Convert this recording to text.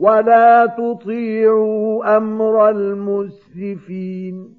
وَلَا تُطِيعُوا أَمْرَ الْمُسْرِفِينَ